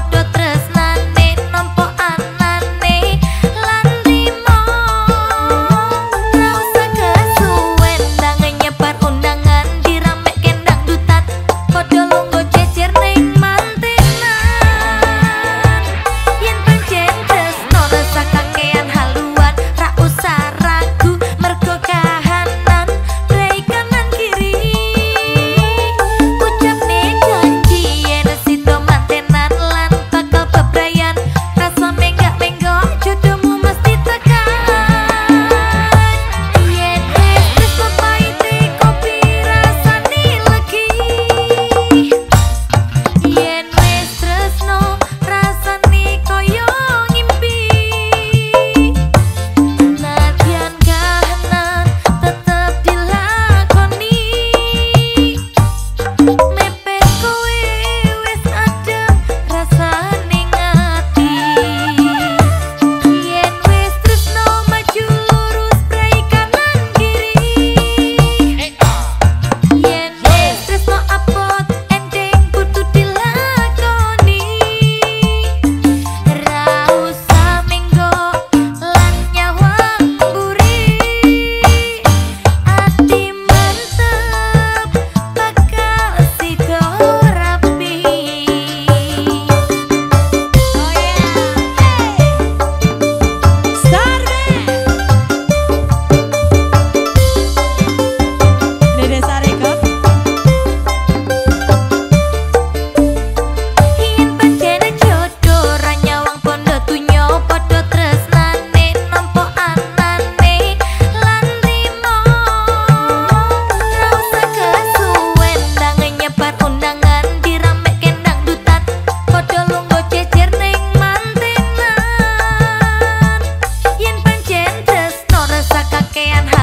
photo and